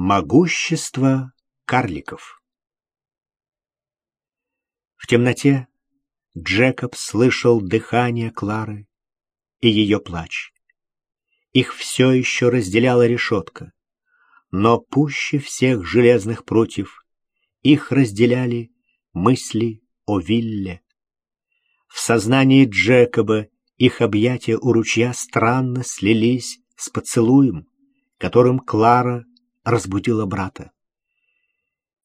Могущество карликов В темноте Джекоб слышал дыхание Клары и ее плач. Их все еще разделяла решетка, но пуще всех железных прутьев их разделяли мысли о Вилле. В сознании Джекоба их объятия у ручья странно слились с поцелуем, которым Клара разбудила брата.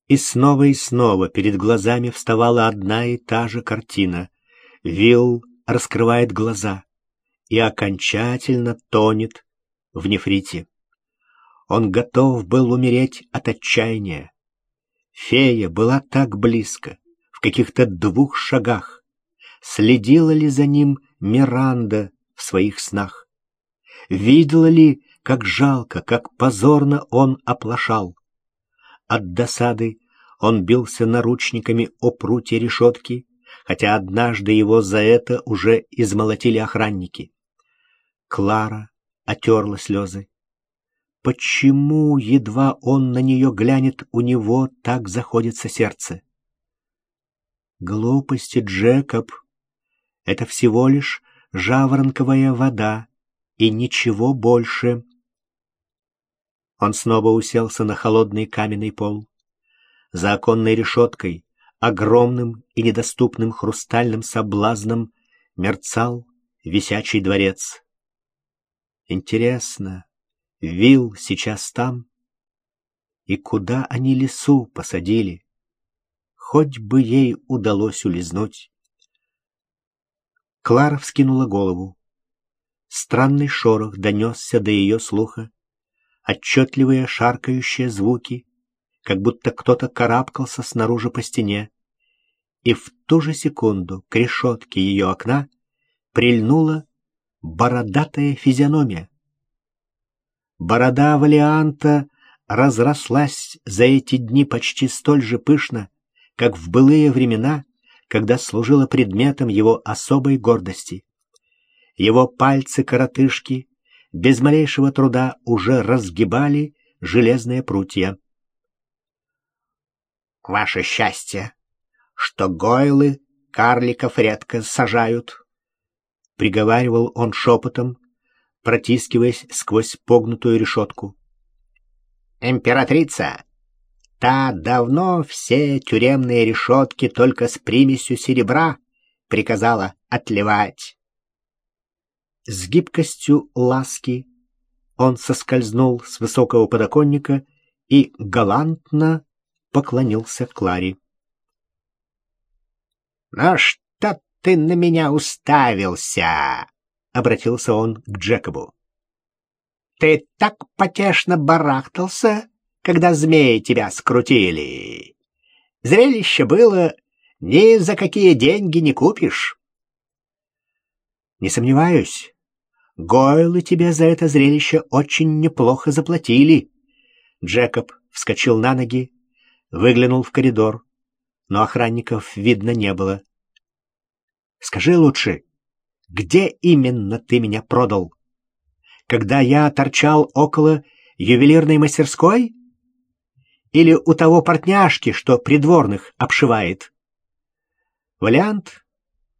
И снова и снова перед глазами вставала одна и та же картина. Вилл раскрывает глаза и окончательно тонет в нефрите. Он готов был умереть от отчаяния. Фея была так близко, в каких-то двух шагах. Следила ли за ним Миранда в своих снах? Видела ли, как жалко, как позорно он оплошал? От досады он бился наручниками о прутье решетки, хотя однажды его за это уже измолотили охранники. Клара отерла слезы. Почему, едва он на нее глянет, у него так заходится сердце? Глупости, Джекоб. Это всего лишь жаворонковая вода и ничего больше. Он снова уселся на холодный каменный пол. За оконной решеткой, огромным и недоступным хрустальным соблазном, мерцал висячий дворец. Интересно, Вил сейчас там? И куда они лесу посадили? Хоть бы ей удалось улизнуть. Клара вскинула голову. Странный шорох донесся до ее слуха. Отчетливые шаркающие звуки, как будто кто-то карабкался снаружи по стене. И в ту же секунду к решетке ее окна прильнула бородатая физиономия. Борода Валианта разрослась за эти дни почти столь же пышно, как в былые времена, когда служила предметом его особой гордости. Его пальцы-коротышки без малейшего труда уже разгибали железные прутья. «Ваше счастье, что гойлы карликов редко сажают», — приговаривал он шепотом, протискиваясь сквозь погнутую решетку. «Императрица! Та давно все тюремные решетки только с примесью серебра приказала отливать». С гибкостью ласки он соскользнул с высокого подоконника и галантно поклонился Кларе. «Ну что ты на меня уставился?» — обратился он к Джекобу. «Ты так потешно барахтался, когда змеи тебя скрутили. Зрелище было ни за какие деньги не купишь». «Не сомневаюсь, Гойлы тебе за это зрелище очень неплохо заплатили». Джекоб вскочил на ноги, выглянул в коридор, но охранников видно не было. «Скажи лучше, где именно ты меня продал? Когда я торчал около ювелирной мастерской? Или у того портняшки, что придворных обшивает? Вариант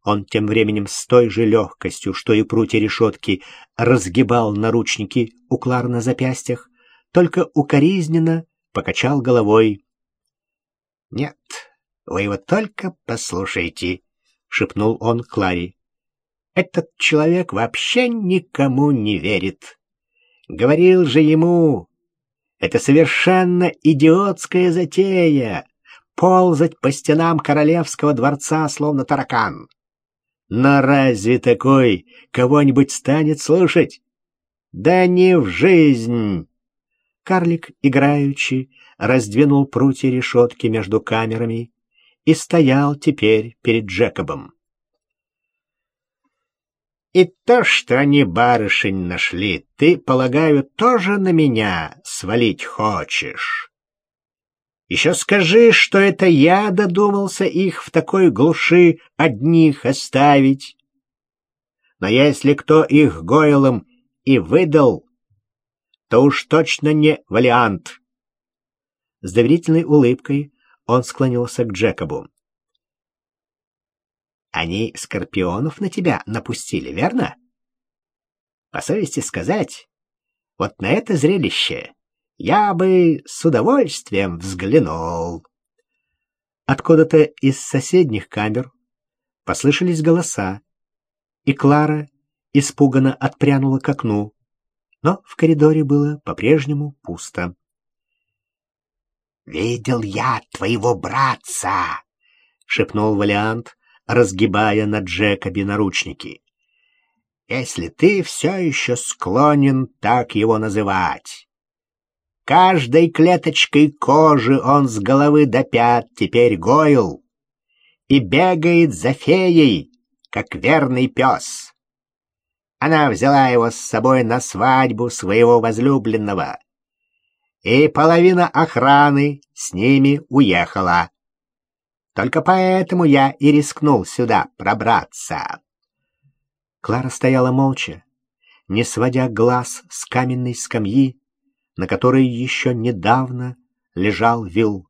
он тем временем с той же легкостью, что и прутья решетки, разгибал наручники у Клар на запястьях, только укоризненно покачал головой. — Нет, вы его только послушайте, — шепнул он Кларе. Этот человек вообще никому не верит. Говорил же ему, это совершенно идиотская затея — ползать по стенам королевского дворца, словно таракан. Но разве такой кого-нибудь станет слушать? Да не в жизнь! Карлик, играючи, раздвинул прутья решетки между камерами и стоял теперь перед Джекобом. И то, что они барышень нашли, ты, полагаю, тоже на меня свалить хочешь. Еще скажи, что это я додумался их в такой глуши одних оставить. Но если кто их Гойлом и выдал, то уж точно не Валиант. С доверительной улыбкой он склонился к Джекобу. «Они скорпионов на тебя напустили, верно?» «По совести сказать, вот на это зрелище я бы с удовольствием взглянул». Откуда-то из соседних камер послышались голоса, и Клара испуганно отпрянула к окну, но в коридоре было по-прежнему пусто. «Видел я твоего братца!» — шепнул Валиант, разгибая на Джекобе наручники. «Если ты все еще склонен так его называть. Каждой клеточкой кожи он с головы до пят теперь гойл и бегает за феей, как верный пес. Она взяла его с собой на свадьбу своего возлюбленного, и половина охраны с ними уехала. Только поэтому я и рискнул сюда пробраться. Клара стояла молча, не сводя глаз с каменной скамьи, на которой еще недавно лежал Вилл.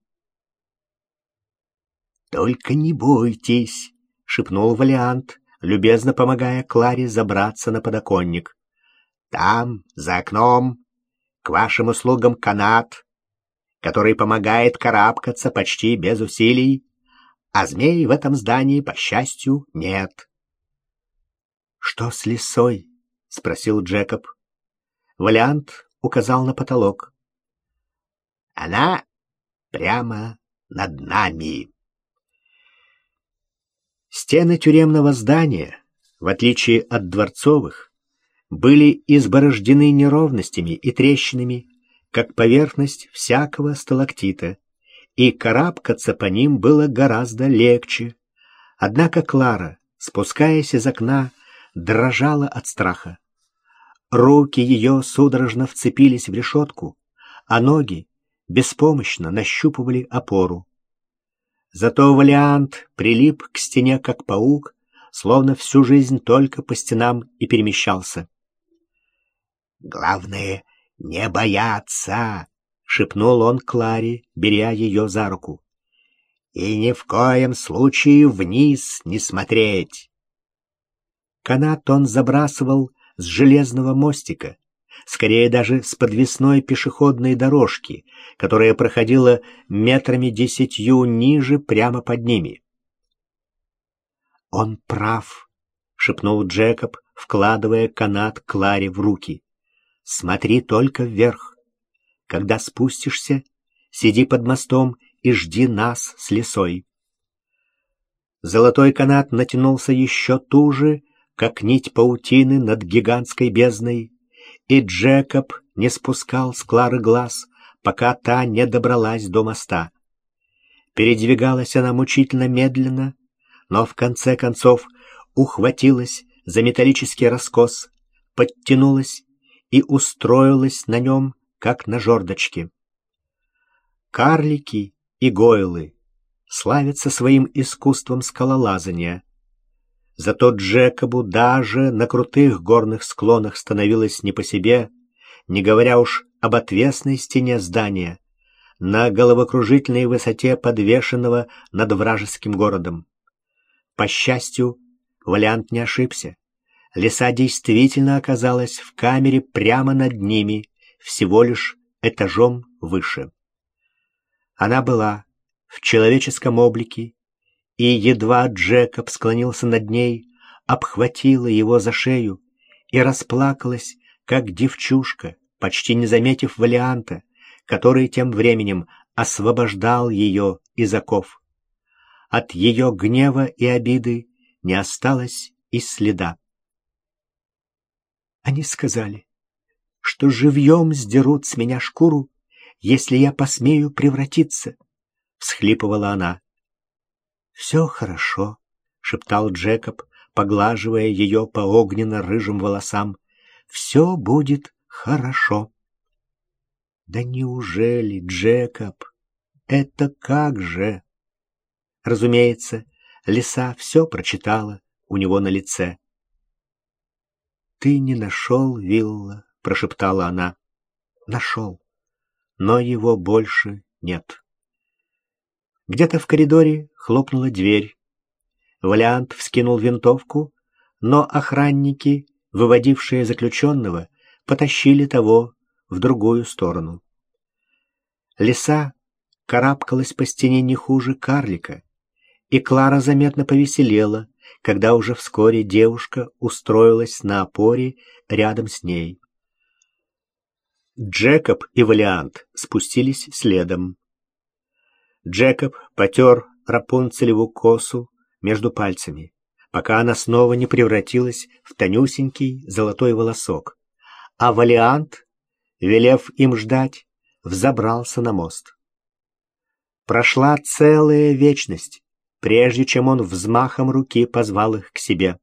«Только не бойтесь», — шепнул Валиант, любезно помогая Кларе забраться на подоконник. «Там, за окном, к вашим услугам канат, который помогает карабкаться почти без усилий, а змей в этом здании, по счастью, нет». «Что с лисой?» — спросил Джекоб. Валиант указал на потолок. «Она прямо над нами». Стены тюремного здания, в отличие от дворцовых, были изборождены неровностями и трещинами, как поверхность всякого сталактита, и карабкаться по ним было гораздо легче. Однако Клара, спускаясь из окна, дрожала от страха. Руки ее судорожно вцепились в решетку, а ноги беспомощно нащупывали опору. Зато Валиант прилип к стене, как паук, словно всю жизнь только по стенам и перемещался. «Главное, не бояться!» — шепнул он Кларе, беря ее за руку. «И ни в коем случае вниз не смотреть!» Канат он забрасывал с железного мостика, скорее даже с подвесной пешеходной дорожки, которая проходила метрами десятью ниже прямо под ними. «Он прав», — шепнул Джекоб, вкладывая канат Кларе в руки. «Смотри только вверх. Когда спустишься, сиди под мостом и жди нас с лесой». Золотой канат натянулся еще туже, как нить паутины над гигантской бездной, и Джекоб не спускал с Клары глаз, пока та не добралась до моста. Передвигалась она мучительно медленно, но в конце концов ухватилась за металлический раскос, подтянулась и устроилась на нем, как на жердочке. Карлики и гойлы славятся своим искусством скалолазания — Зато Джекобу даже на крутых горных склонах становилось не по себе, не говоря уж об отвесной стене здания, на головокружительной высоте подвешенного над вражеским городом. По счастью, Валиант не ошибся. Лиса действительно оказалась в камере прямо над ними, всего лишь этажом выше. Она была в человеческом облике и едва Джекоб склонился над ней, обхватила его за шею и расплакалась, как девчушка, почти не заметив Валианта, который тем временем освобождал ее из оков. От ее гнева и обиды не осталось и следа. Они сказали, что живьем сдерут с меня шкуру, если я посмею превратиться, — всхлипывала она. «Все хорошо», — шептал Джекоб, поглаживая ее по огненно-рыжим волосам. «Все будет хорошо». «Да неужели, Джекоб? Это как же?» Разумеется, лиса все прочитала у него на лице. «Ты не нашел Вилла», — прошептала она. «Нашел, но его больше нет. Где-то в коридоре хлопнула дверь. Валиант вскинул винтовку, но охранники, выводившие заключенного, потащили того в другую сторону. Лиса карабкалась по стене не хуже карлика, и Клара заметно повеселела, когда уже вскоре девушка устроилась на опоре рядом с ней. Джекоб и Валиант спустились следом. Джекоб потер Рапунцелеву косу между пальцами, пока она снова не превратилась в тонюсенький золотой волосок, а Валиант, велев им ждать, взобрался на мост. Прошла целая вечность, прежде чем он взмахом руки позвал их к себе.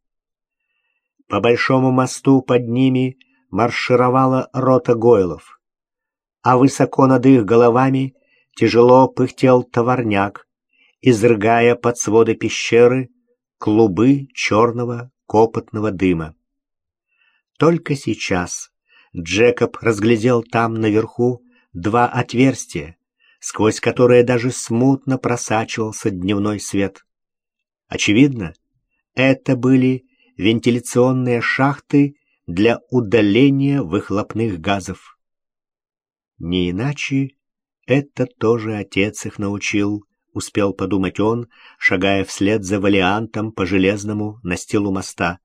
По большому мосту под ними — маршировала рота гойлов, а высоко над их головами тяжело пыхтел товарняк, изрыгая под своды пещеры клубы черного копотного дыма. Только сейчас Джекоб разглядел там наверху два отверстия, сквозь которые даже смутно просачивался дневной свет. Очевидно, это были вентиляционные шахты для удаления выхлопных газов. Не иначе это тоже отец их научил, успел подумать он, шагая вслед за валиантом по железному настилу моста.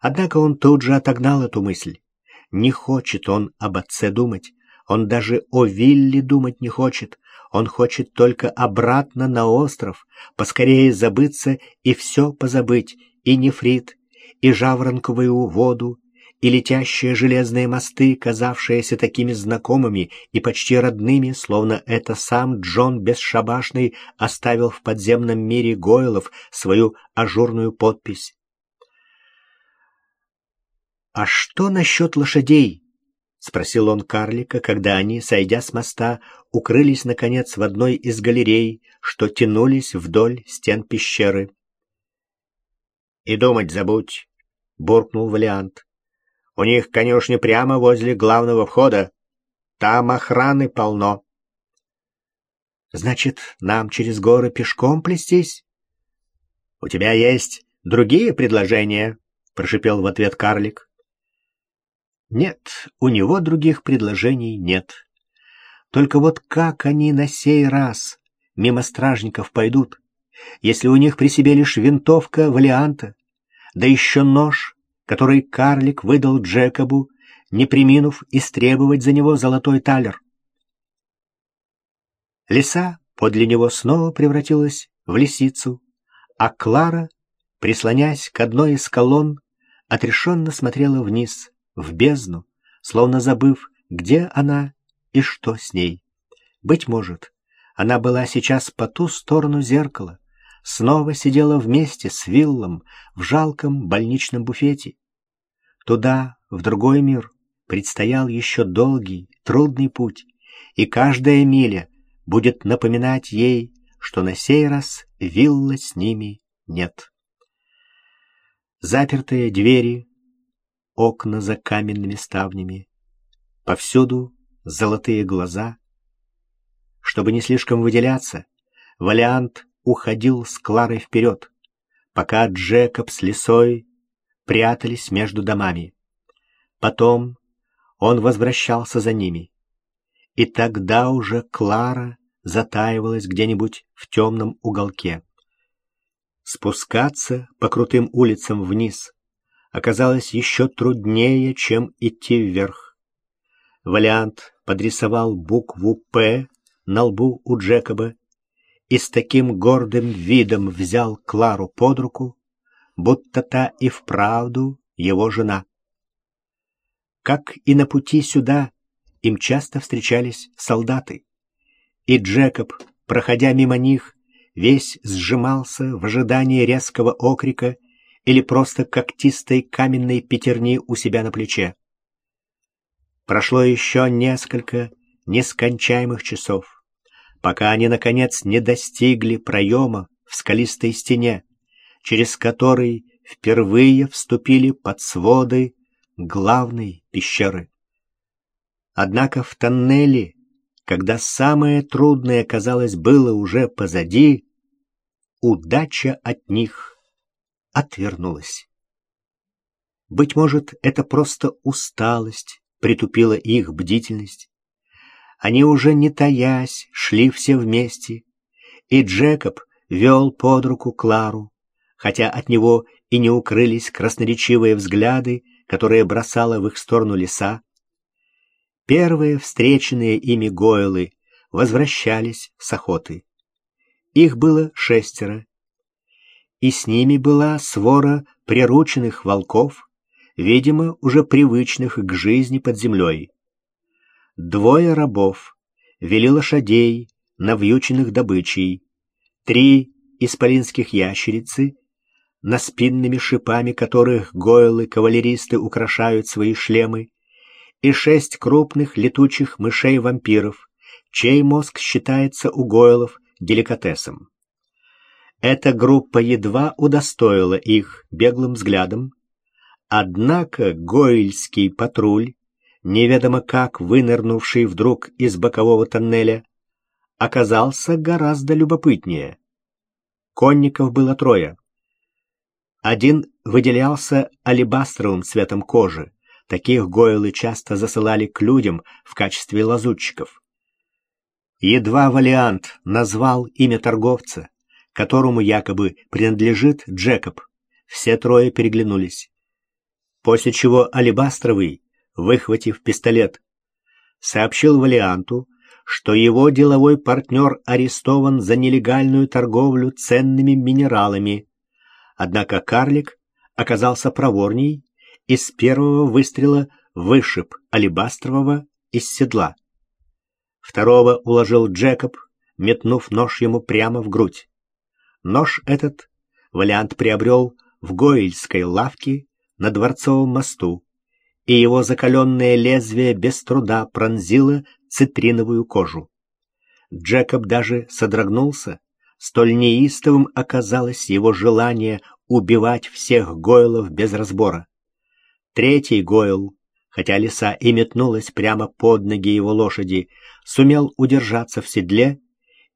Однако он тут же отогнал эту мысль. Не хочет он об отце думать, он даже о Вилле думать не хочет, он хочет только обратно на остров, поскорее забыться и все позабыть, и нефрит, и жаворонковую воду, и летящие железные мосты, казавшиеся такими знакомыми и почти родными, словно это сам Джон Бесшабашный оставил в подземном мире Гойлов свою ажурную подпись. «А что насчет лошадей?» — спросил он карлика, когда они, сойдя с моста, укрылись, наконец, в одной из галерей, что тянулись вдоль стен пещеры. «И думать забудь», — буркнул Валиант. У них конюшни прямо возле главного входа. Там охраны полно. Значит, нам через горы пешком плестись? У тебя есть другие предложения? Прошипел в ответ карлик. Нет, у него других предложений нет. Только вот как они на сей раз мимо стражников пойдут, если у них при себе лишь винтовка валианта, да еще нож который карлик выдал Джекобу, не приминув истребовать за него золотой талер. Лиса подле него снова превратилась в лисицу, а Клара, прислонясь к одной из колонн, отрешенно смотрела вниз, в бездну, словно забыв, где она и что с ней. Быть может, она была сейчас по ту сторону зеркала, снова сидела вместе с Виллом в жалком больничном буфете. Туда, в другой мир, предстоял еще долгий, трудный путь, и каждая миля будет напоминать ей, что на сей раз вилла с ними нет. Запертые двери, окна за каменными ставнями, повсюду золотые глаза. Чтобы не слишком выделяться, Валиант уходил с Кларой вперед, пока Джекоб с лисой прятались между домами. Потом он возвращался за ними. И тогда уже Клара затаивалась где-нибудь в темном уголке. Спускаться по крутым улицам вниз оказалось еще труднее, чем идти вверх. Валиант подрисовал букву «П» на лбу у Джекоба и с таким гордым видом взял Клару под руку, будто та и вправду его жена. Как и на пути сюда, им часто встречались солдаты, и Джекоб, проходя мимо них, весь сжимался в ожидании резкого окрика или просто когтистой каменной пятерни у себя на плече. Прошло еще несколько нескончаемых часов, пока они, наконец, не достигли проема в скалистой стене, через который впервые вступили под своды главной пещеры. Однако в тоннеле когда самое трудное, казалось, было уже позади, удача от них отвернулась. Быть может, это просто усталость притупила их бдительность. Они уже не таясь шли все вместе, и Джекоб вел под руку Клару, хотя от него и не укрылись красноречивые взгляды, которые бросала в их сторону леса. Первые встреченные ими гойлы возвращались с охоты. Их было шестеро, и с ними была свора прирученных волков, видимо, уже привычных к жизни под землей. Двое рабов вели лошадей, навьюченных добычей, три исполинских ящерицы, на спинными шипами которых гойлы-кавалеристы украшают свои шлемы, и шесть крупных летучих мышей-вампиров, чей мозг считается у гойлов деликатесом. Эта группа едва удостоила их беглым взглядом, однако гойльский патруль, неведомо как вынырнувший вдруг из бокового тоннеля, оказался гораздо любопытнее. Конников было трое. Один выделялся алебастровым цветом кожи, Таких гойлы часто засылали к людям в качестве лазутчиков. Едва Валиант назвал имя торговца, которому якобы принадлежит Джекоб, все трое переглянулись. После чего Алибастровый, выхватив пистолет, сообщил Валианту, что его деловой партнер арестован за нелегальную торговлю ценными минералами. Однако карлик оказался проворней и с первого выстрела вышиб Алибастрового из седла. Второго уложил Джекоб, метнув нож ему прямо в грудь. Нож этот Валиант приобрел в Гоильской лавке на Дворцовом мосту, и его закаленное лезвие без труда пронзило цитриновую кожу. Джекоб даже содрогнулся, столь неистовым оказалось его желание убивать всех Гойлов без разбора. Третий Гойл, хотя лиса и метнулась прямо под ноги его лошади, сумел удержаться в седле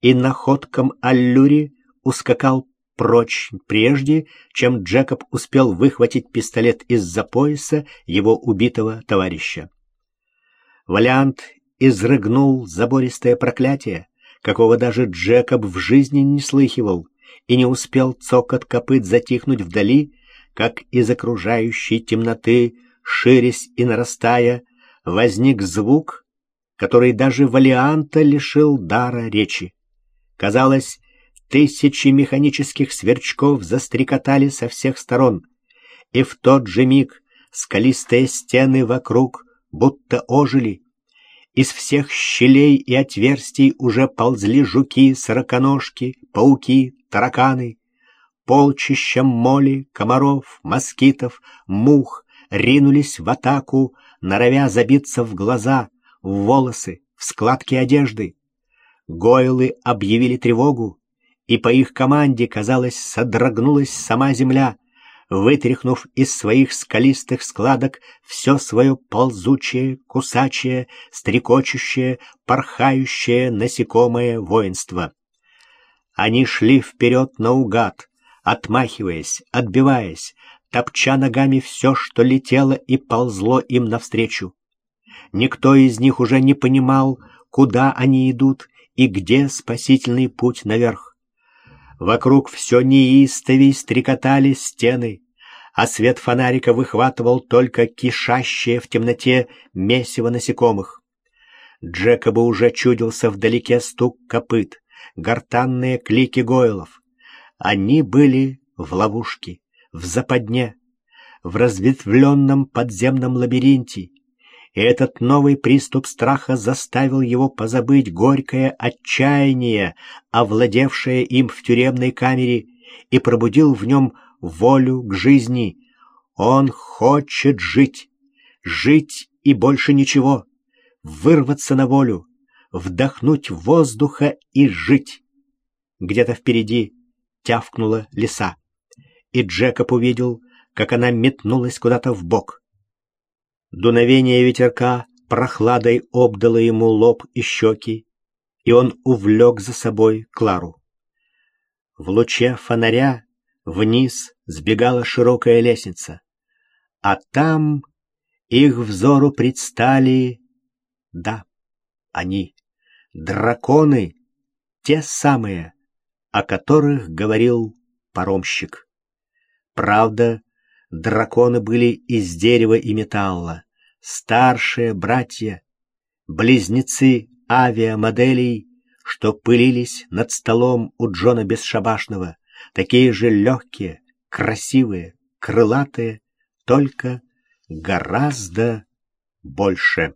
и находком аллюри ускакал прочь прежде, чем Джекоб успел выхватить пистолет из-за пояса его убитого товарища. Валиант изрыгнул забористое проклятие, какого даже Джекоб в жизни не слыхивал, и не успел цокот копыт затихнуть вдали, как из окружающей темноты, ширясь и нарастая, возник звук, который даже Валианта лишил дара речи. Казалось, тысячи механических сверчков застрекотали со всех сторон, и в тот же миг скалистые стены вокруг будто ожили. Из всех щелей и отверстий уже ползли жуки, сороконожки, пауки, тараканы полчища моли, комаров, москитов, мух ринулись в атаку, норовя забиться в глаза, в волосы, в складки одежды. Гойлы объявили тревогу, и по их команде, казалось, содрогнулась сама земля, вытряхнув из своих скалистых складок все свое ползучее, кусачее, стрекочущее, порхающее насекомое воинство. Они шли вперед наугад, отмахиваясь, отбиваясь, топча ногами все, что летело и ползло им навстречу. Никто из них уже не понимал, куда они идут и где спасительный путь наверх. Вокруг все неистовей стрекотали стены, а свет фонарика выхватывал только кишащее в темноте месиво насекомых. Джекоба уже чудился вдалеке стук копыт, гортанные клики гойлов. Они были в ловушке, в западне, в разветвленном подземном лабиринте, и этот новый приступ страха заставил его позабыть горькое отчаяние, овладевшее им в тюремной камере, и пробудил в нем волю к жизни. Он хочет жить, жить и больше ничего, вырваться на волю, вдохнуть воздуха и жить. Где-то впереди тявкнула лиса, и Джекоб увидел, как она метнулась куда-то в бок. Дуновение ветерка прохладой обдало ему лоб и щеки, и он увлек за собой Клару. В луче фонаря вниз сбегала широкая лестница, а там их взору предстали, да, они, драконы, те самые, о которых говорил паромщик. Правда, драконы были из дерева и металла, старшие братья, близнецы авиамоделей, что пылились над столом у Джона Бесшабашного, такие же легкие, красивые, крылатые, только гораздо больше.